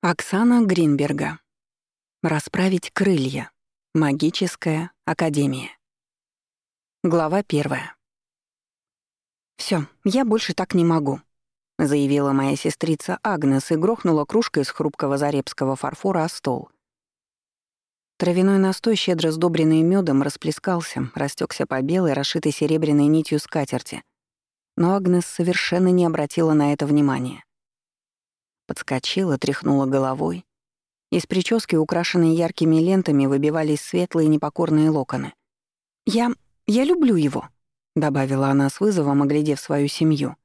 Оксана Гринберга. Расправить крылья. Магическая академия. Глава первая. Всё, я больше так не могу», — заявила моя сестрица Агнес и грохнула кружкой из хрупкого заребского фарфора о стол. Травяной настой, щедро сдобренный медом, расплескался, растекся по белой, расшитой серебряной нитью скатерти. Но Агнес совершенно не обратила на это внимания. Подскочила, тряхнула головой. Из прически, украшенной яркими лентами, выбивались светлые непокорные локоны. «Я... я люблю его», — добавила она с вызовом, оглядев свою семью.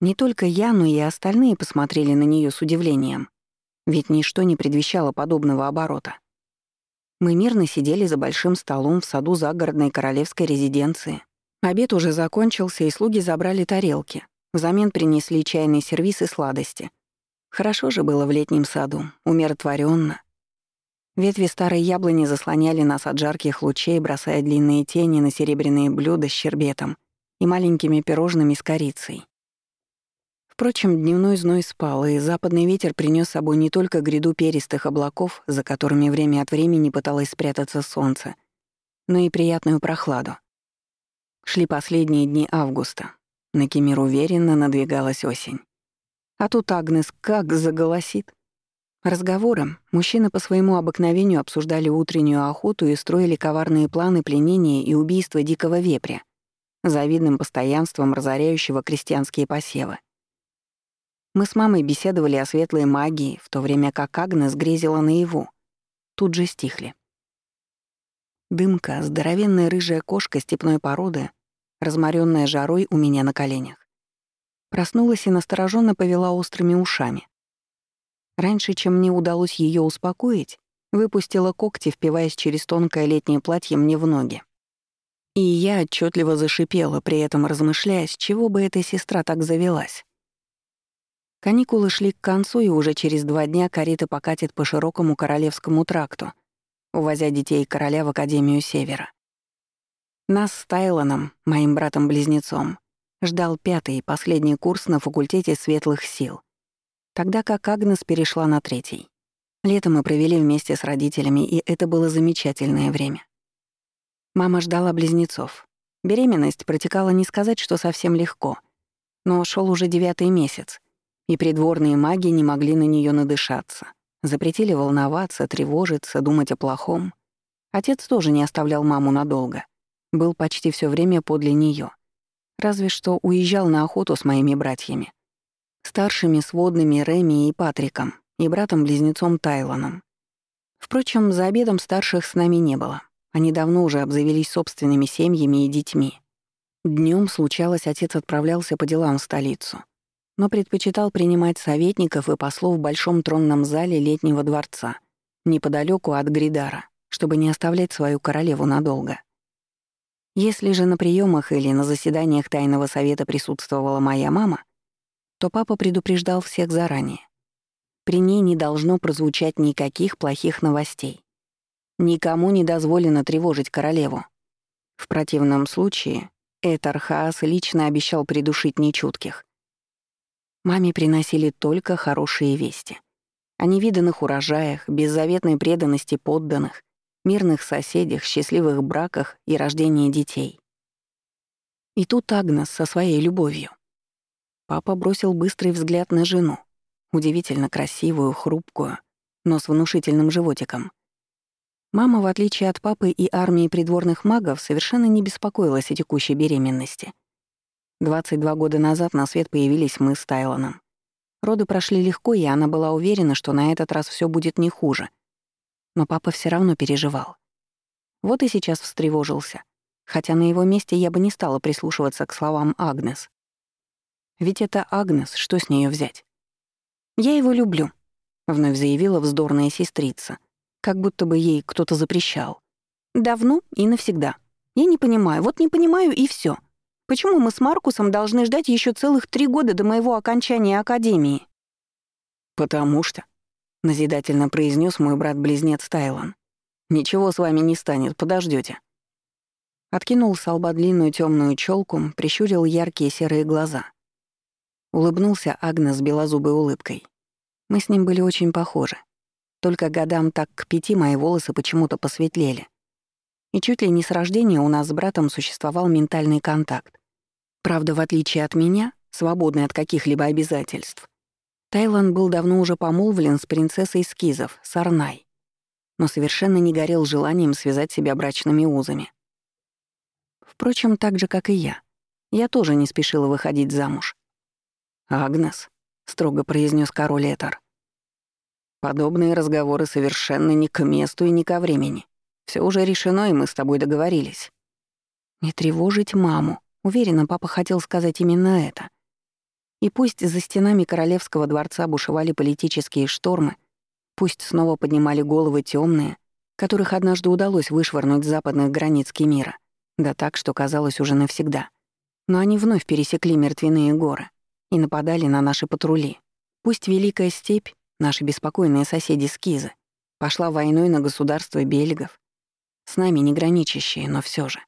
Не только я, но и остальные посмотрели на нее с удивлением. Ведь ничто не предвещало подобного оборота. Мы мирно сидели за большим столом в саду загородной королевской резиденции. Обед уже закончился, и слуги забрали тарелки. Взамен принесли чайный сервиз и сладости — Хорошо же было в летнем саду, умиротворенно. Ветви старой яблони заслоняли нас от жарких лучей, бросая длинные тени на серебряные блюда с щербетом и маленькими пирожными с корицей. Впрочем, дневной зной спал, и западный ветер принес с собой не только гряду перистых облаков, за которыми время от времени пыталось спрятаться солнце, но и приятную прохладу. Шли последние дни августа. На Кемир уверенно надвигалась осень. А тут Агнес как заголосит. Разговором мужчины по своему обыкновению обсуждали утреннюю охоту и строили коварные планы пленения и убийства дикого вепря, завидным постоянством разоряющего крестьянские посевы. Мы с мамой беседовали о светлой магии, в то время как Агнес грезила наяву. Тут же стихли. Дымка, здоровенная рыжая кошка степной породы, разморенная жарой у меня на коленях. Проснулась и настороженно повела острыми ушами. Раньше, чем мне удалось ее успокоить, выпустила когти, впиваясь через тонкое летнее платье мне в ноги. И я отчетливо зашипела, при этом размышляя, с чего бы эта сестра так завелась. Каникулы шли к концу, и уже через два дня карета покатит по широкому Королевскому тракту, увозя детей короля в Академию Севера. Нас с Тайлоном, моим братом-близнецом, ждал пятый и последний курс на факультете светлых сил, тогда как Агнес перешла на третий. Лето мы провели вместе с родителями, и это было замечательное время. Мама ждала близнецов. Беременность протекала не сказать, что совсем легко, но шел уже девятый месяц, и придворные маги не могли на нее надышаться. Запретили волноваться, тревожиться, думать о плохом. Отец тоже не оставлял маму надолго. Был почти все время подле нее. Разве что уезжал на охоту с моими братьями. Старшими сводными Реми и Патриком, и братом-близнецом Тайлоном. Впрочем, за обедом старших с нами не было. Они давно уже обзавелись собственными семьями и детьми. Днем случалось, отец отправлялся по делам в столицу, но предпочитал принимать советников и послов в большом тронном зале летнего дворца, неподалеку от Гридара, чтобы не оставлять свою королеву надолго. Если же на приемах или на заседаниях тайного совета присутствовала моя мама, то папа предупреждал всех заранее. При ней не должно прозвучать никаких плохих новостей. Никому не дозволено тревожить королеву. В противном случае Этар Хаас лично обещал придушить нечутких. Маме приносили только хорошие вести. О невиданных урожаях, беззаветной преданности подданных, мирных соседях, счастливых браках и рождении детей. И тут Агнес со своей любовью. Папа бросил быстрый взгляд на жену, удивительно красивую, хрупкую, но с внушительным животиком. Мама, в отличие от папы и армии придворных магов, совершенно не беспокоилась о текущей беременности. 22 года назад на свет появились мы с Тайлоном. Роды прошли легко, и она была уверена, что на этот раз все будет не хуже — но папа все равно переживал. Вот и сейчас встревожился, хотя на его месте я бы не стала прислушиваться к словам Агнес. Ведь это Агнес, что с нее взять? «Я его люблю», — вновь заявила вздорная сестрица, как будто бы ей кто-то запрещал. «Давно и навсегда. Я не понимаю, вот не понимаю и все. Почему мы с Маркусом должны ждать еще целых три года до моего окончания академии?» «Потому что», — назидательно произнес мой брат-близнец Тайлан. «Ничего с вами не станет, подождете. Откинул с лба длинную темную челку, прищурил яркие серые глаза. Улыбнулся Агнес белозубой улыбкой. Мы с ним были очень похожи. Только годам так к пяти мои волосы почему-то посветлели. И чуть ли не с рождения у нас с братом существовал ментальный контакт. Правда, в отличие от меня, свободный от каких-либо обязательств, Тайлан был давно уже помолвлен с принцессой Скизов, Сарнай, но совершенно не горел желанием связать себя брачными узами. Впрочем, так же, как и я. Я тоже не спешила выходить замуж. «Агнес», — строго произнес король Этар, — «подобные разговоры совершенно не к месту и не ко времени. Все уже решено, и мы с тобой договорились». «Не тревожить маму», — уверена, папа хотел сказать именно это. И пусть за стенами королевского дворца бушевали политические штормы, пусть снова поднимали головы темные, которых однажды удалось вышвырнуть с западных границ Кемира, да так, что казалось уже навсегда. Но они вновь пересекли мертвяные горы и нападали на наши патрули. Пусть Великая Степь, наши беспокойные соседи Скизы, пошла войной на государство бельгов, с нами не граничащие, но все же.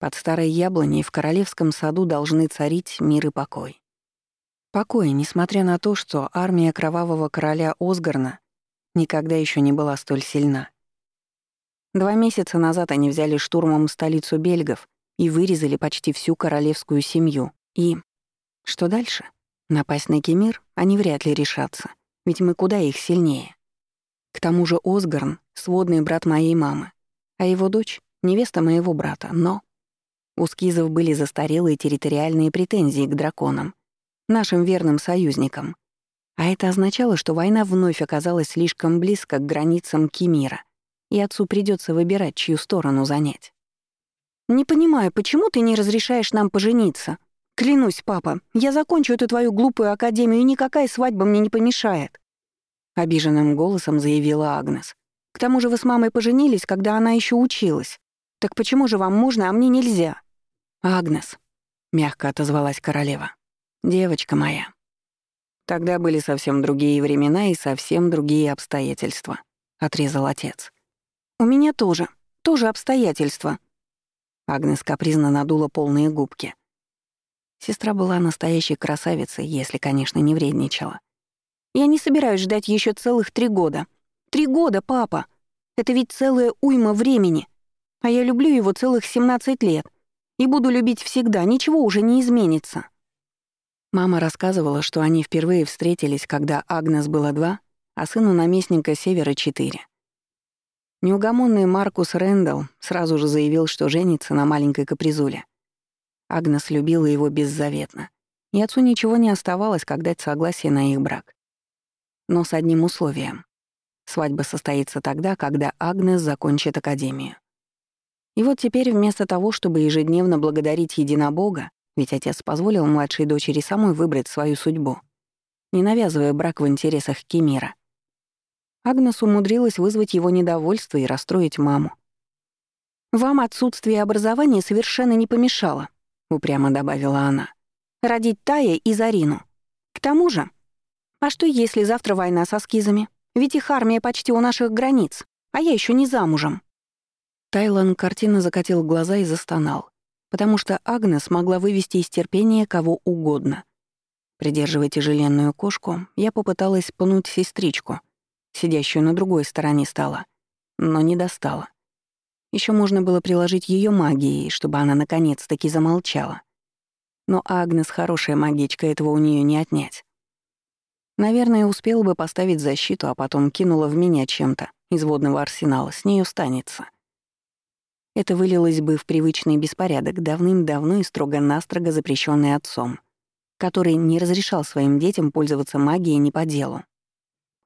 Под старой яблоней в королевском саду должны царить мир и покой. Покой, несмотря на то, что армия кровавого короля Осгарна никогда еще не была столь сильна. Два месяца назад они взяли штурмом столицу бельгов и вырезали почти всю королевскую семью. И... Что дальше? Напасть на Кемир они вряд ли решатся, ведь мы куда их сильнее. К тому же Осгарн — сводный брат моей мамы, а его дочь — невеста моего брата, но... У скизов были застарелые территориальные претензии к драконам, нашим верным союзникам. А это означало, что война вновь оказалась слишком близко к границам Кемира — и отцу придется выбирать, чью сторону занять. «Не понимаю, почему ты не разрешаешь нам пожениться? Клянусь, папа, я закончу эту твою глупую академию, и никакая свадьба мне не помешает», — обиженным голосом заявила Агнес. «К тому же вы с мамой поженились, когда она еще училась. Так почему же вам можно, а мне нельзя?» «Агнес», — мягко отозвалась королева, — «девочка моя». Тогда были совсем другие времена и совсем другие обстоятельства, — отрезал отец. «У меня тоже. Тоже обстоятельства». Агнес капризно надула полные губки. Сестра была настоящей красавицей, если, конечно, не вредничала. «Я не собираюсь ждать еще целых три года. Три года, папа! Это ведь целая уйма времени. А я люблю его целых 17 лет. И буду любить всегда, ничего уже не изменится». Мама рассказывала, что они впервые встретились, когда Агнес было два, а сыну наместника Севера — четыре. Неугомонный Маркус Рэндалл сразу же заявил, что женится на маленькой капризуле. Агнес любила его беззаветно, и отцу ничего не оставалось, как дать согласие на их брак. Но с одним условием. Свадьба состоится тогда, когда Агнес закончит академию. И вот теперь вместо того, чтобы ежедневно благодарить единобога, ведь отец позволил младшей дочери самой выбрать свою судьбу, не навязывая брак в интересах Кемира, Агнес умудрилась вызвать его недовольство и расстроить маму. «Вам отсутствие образования совершенно не помешало», — упрямо добавила она. «Родить Тая и Зарину. К тому же... А что, если завтра война со скизами? Ведь их армия почти у наших границ, а я еще не замужем». Тайлан картина закатил глаза и застонал, потому что Агнес могла вывести из терпения кого угодно. Придерживая тяжеленную кошку, я попыталась пнуть сестричку — сидящую на другой стороне стола, но не достала. Еще можно было приложить ее магией, чтобы она наконец-таки замолчала. Но Агнес хорошая магичка, этого у нее не отнять. Наверное, успела бы поставить защиту, а потом кинула в меня чем-то из водного арсенала, с ней станется. Это вылилось бы в привычный беспорядок, давным-давно и строго-настрого запрещенный отцом, который не разрешал своим детям пользоваться магией не по делу.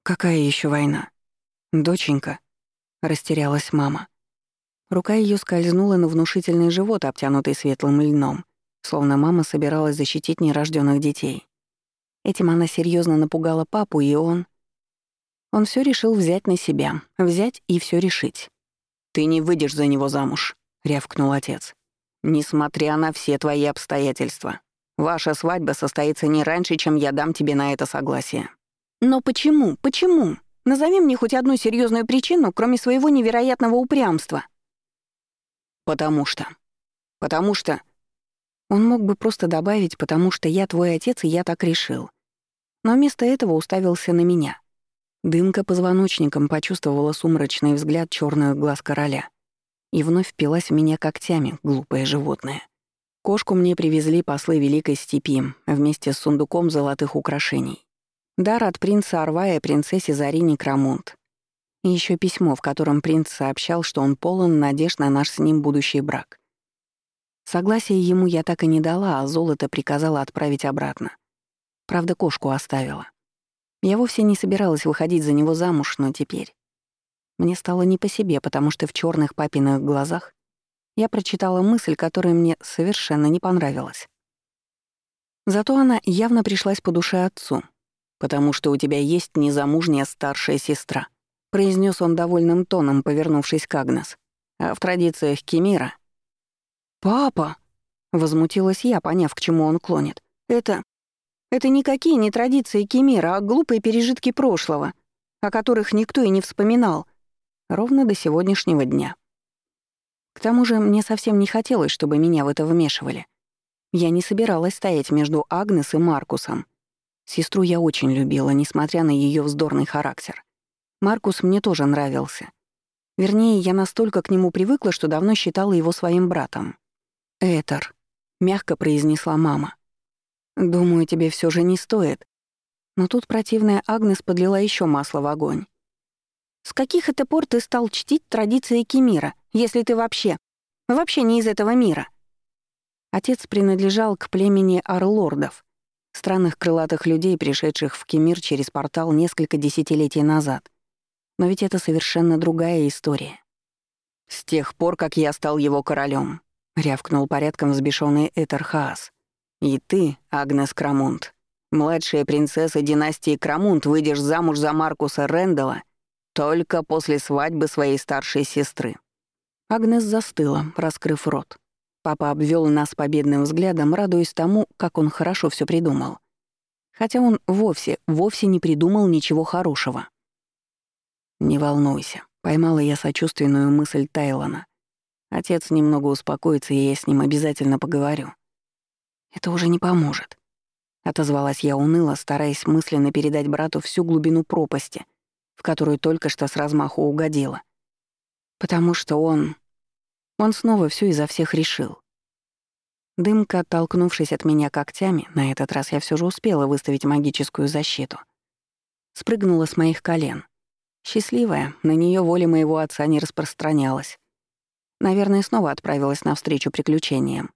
«Какая еще война?» «Доченька», — растерялась мама. Рука ее скользнула на внушительный живот, обтянутый светлым льном, словно мама собиралась защитить нерожденных детей. Этим она серьезно напугала папу, и он... Он все решил взять на себя, взять и все решить. «Ты не выйдешь за него замуж», — рявкнул отец. «Несмотря на все твои обстоятельства, ваша свадьба состоится не раньше, чем я дам тебе на это согласие». Но почему? Почему? Назови мне хоть одну серьезную причину, кроме своего невероятного упрямства. Потому что. Потому что. Он мог бы просто добавить «потому что я твой отец, и я так решил». но вместо этого уставился на меня. Дымка позвоночником почувствовала сумрачный взгляд черных глаз короля и вновь впилась в меня когтями, глупое животное. Кошку мне привезли послы Великой Степи вместе с сундуком золотых украшений. Дар от принца Арвая принцессе Зарине Крамунт. И еще письмо, в котором принц сообщал, что он полон надежд на наш с ним будущий брак. Согласие ему я так и не дала, а золото приказала отправить обратно. Правда, кошку оставила. Я вовсе не собиралась выходить за него замуж, но теперь... Мне стало не по себе, потому что в черных папиных глазах я прочитала мысль, которая мне совершенно не понравилась. Зато она явно пришлась по душе отцу, потому что у тебя есть незамужняя старшая сестра, произнес он довольным тоном, повернувшись к Агнес. А в традициях Кемира... «Папа!» — возмутилась я, поняв, к чему он клонит. «Это... это никакие не традиции Кемира, а глупые пережитки прошлого, о которых никто и не вспоминал. Ровно до сегодняшнего дня. К тому же мне совсем не хотелось, чтобы меня в это вмешивали. Я не собиралась стоять между Агнес и Маркусом. Сестру я очень любила, несмотря на ее вздорный характер. Маркус мне тоже нравился. Вернее, я настолько к нему привыкла, что давно считала его своим братом. «Этер», — мягко произнесла мама. «Думаю, тебе все же не стоит». Но тут противная Агнес подлила еще масло в огонь. С каких это пор ты стал чтить традиции Кемира, если ты вообще, вообще не из этого мира?» Отец принадлежал к племени Арлордов, странных крылатых людей, пришедших в Кемир через портал несколько десятилетий назад. Но ведь это совершенно другая история. «С тех пор, как я стал его королем, рявкнул порядком взбешенный Этерхаас. «И ты, Агнес Крамунт, младшая принцесса династии Крамунт, выйдешь замуж за Маркуса Рэндала только после свадьбы своей старшей сестры. Агнес застыла, раскрыв рот. Папа обвел нас победным взглядом, радуясь тому, как он хорошо все придумал. Хотя он вовсе, вовсе не придумал ничего хорошего. «Не волнуйся», — поймала я сочувственную мысль Тайлона. Отец немного успокоится, и я с ним обязательно поговорю. «Это уже не поможет», — отозвалась я уныло, стараясь мысленно передать брату всю глубину пропасти — в которую только что с размаху угодила. Потому что он... Он снова все изо всех решил. Дымка, оттолкнувшись от меня когтями, на этот раз я все же успела выставить магическую защиту. Спрыгнула с моих колен. Счастливая, на нее воля моего отца не распространялась. Наверное, снова отправилась навстречу приключениям.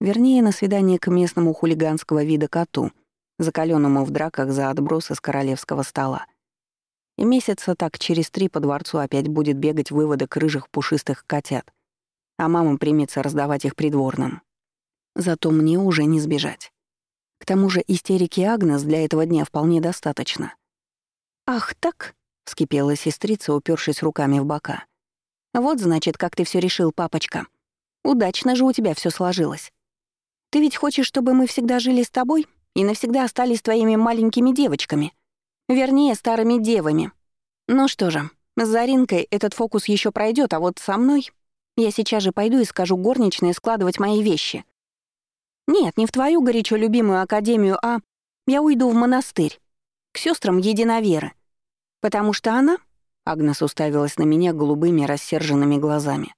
Вернее, на свидание к местному хулиганского вида коту, закаленному в драках за отбросы с королевского стола. И месяца так через три по дворцу опять будет бегать выводок рыжих пушистых котят, а мама примется раздавать их придворным. Зато мне уже не сбежать. К тому же истерики Агнес для этого дня вполне достаточно. «Ах, так?» — вскипела сестрица, упершись руками в бока. «Вот, значит, как ты все решил, папочка. Удачно же у тебя все сложилось. Ты ведь хочешь, чтобы мы всегда жили с тобой и навсегда остались твоими маленькими девочками?» Вернее, старыми девами. Ну что же, с Заринкой этот фокус еще пройдет, а вот со мной... Я сейчас же пойду и скажу горничной складывать мои вещи. Нет, не в твою горячо любимую академию, а я уйду в монастырь. К сестрам единоверы. Потому что она... Агнес уставилась на меня голубыми рассерженными глазами.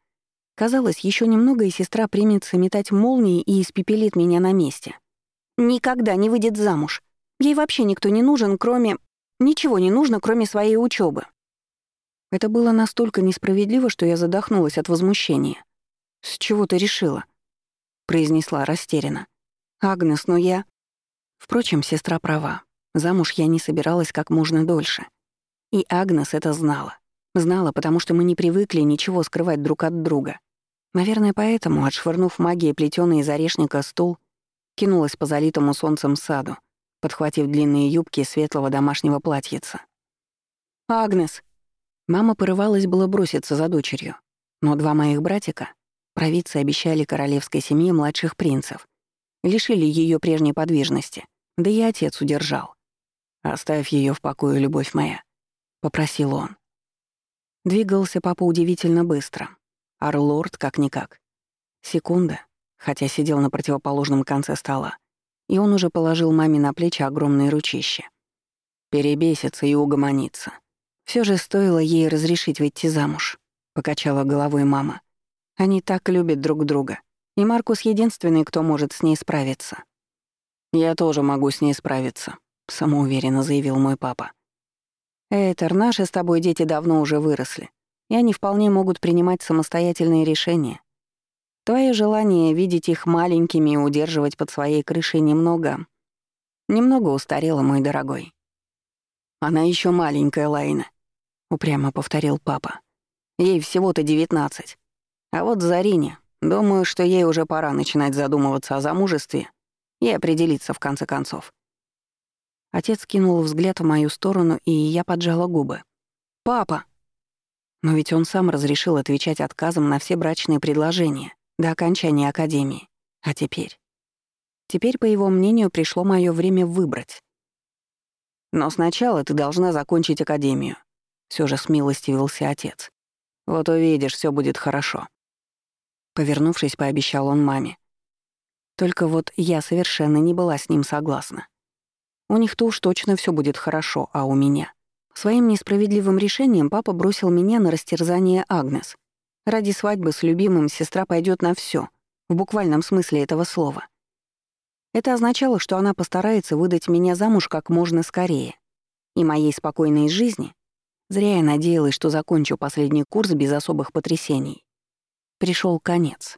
Казалось, еще немного, и сестра примется метать молнии и испепелит меня на месте. Никогда не выйдет замуж. Ей вообще никто не нужен, кроме... Ничего не нужно, кроме своей учебы. Это было настолько несправедливо, что я задохнулась от возмущения. «С чего ты решила?» — произнесла растерянно. «Агнес, но я...» Впрочем, сестра права. Замуж я не собиралась как можно дольше. И Агнес это знала. Знала, потому что мы не привыкли ничего скрывать друг от друга. Наверное, поэтому, отшвырнув магией плетёный из орешника стул, кинулась по залитому солнцем саду, подхватив длинные юбки светлого домашнего платьица. «Агнес!» Мама порывалась было броситься за дочерью, но два моих братика, провидцы обещали королевской семье младших принцев, лишили ее прежней подвижности, да и отец удержал. «Оставь ее в покое, любовь моя», — попросил он. Двигался папа удивительно быстро. Арлорд как-никак. Секунда, хотя сидел на противоположном конце стола, и он уже положил маме на плечи огромные ручища. перебесится и угомонится. Все же стоило ей разрешить выйти замуж, покачала головой мама. Они так любят друг друга, и Маркус единственный, кто может с ней справиться. Я тоже могу с ней справиться, самоуверенно заявил мой папа. Этер, наши с тобой дети давно уже выросли, и они вполне могут принимать самостоятельные решения. Твое желание видеть их маленькими и удерживать под своей крышей немного... Немного устарело, мой дорогой. Она еще маленькая, Лайна, упрямо повторил папа. Ей всего-то девятнадцать. А вот Зарине, думаю, что ей уже пора начинать задумываться о замужестве и определиться в конце концов. Отец кинул взгляд в мою сторону, и я поджала губы. «Папа!» Но ведь он сам разрешил отвечать отказом на все брачные предложения до окончания академии. А теперь? Теперь, по его мнению, пришло мое время выбрать. Но сначала ты должна закончить академию. Все же смилостивился отец. Вот увидишь, все будет хорошо. Повернувшись, пообещал он маме. Только вот я совершенно не была с ним согласна. У них-то уж точно все будет хорошо, а у меня? Своим несправедливым решением папа бросил меня на растерзание Агнес. Ради свадьбы с любимым сестра пойдет на все, в буквальном смысле этого слова. Это означало, что она постарается выдать меня замуж как можно скорее. И моей спокойной жизни Зря я надеялась, что закончу последний курс без особых потрясений. Пришел конец.